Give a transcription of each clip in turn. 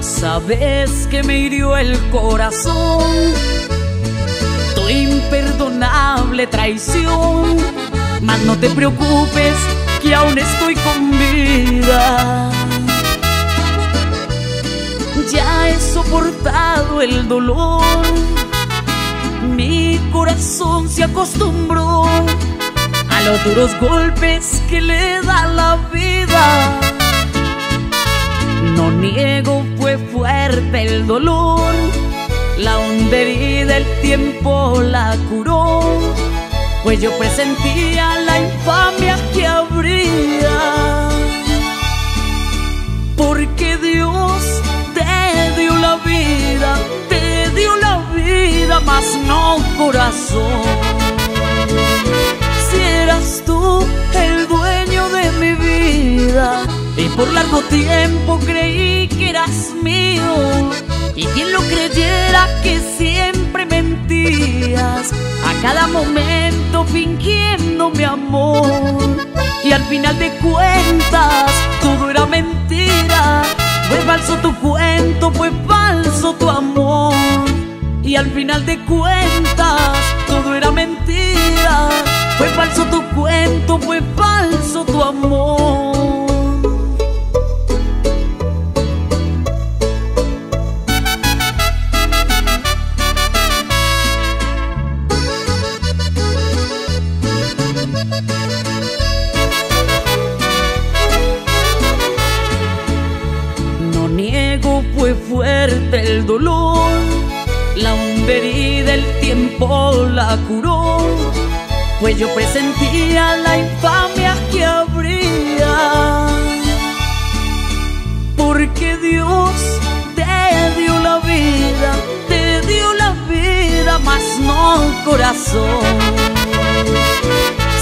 Sabes que me hirió el corazón tu imperdonable traición. Mas no te preocupes que aún estoy con soportado el dolor. Mi corazón se acostumbró a los duros golpes que le da la vida. No niego, fue fuerte el dolor. La honda herida el tiempo la curó. Pues yo presentía la infamia que Si eras tú el dueño de mi vida y por largo tiempo creí que eras mío. Y quien lo creyera que siempre mentías, a cada momento fingiendo mi amor. Y al final de cuentas, todo era mentira. Fue falso tu cuento, fue falso final de cuentas, todo era mentira. Fue falso tu cuento, fue falso tu amor. Fue fuerte el dolor. La honda herida el tiempo la curó. Pues yo presentía la infamia que habría. Porque Dios te dio la vida, te dio la vida, mas no corazón.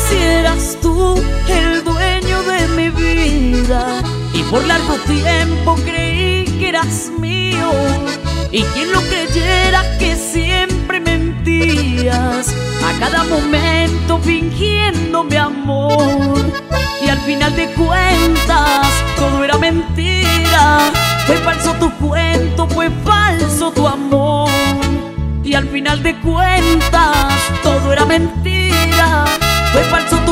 Si eras tú el dueño de mi vida y por largo tiempo creí que eras mío y quien lo creyera que siempre mentías a cada momento fingiendo mi amor. Y al final de cuentas todo era mentira. Fue falso tu cuento fue falso tu amor. Y al final de cuentas todo era mentira. Fue falso tu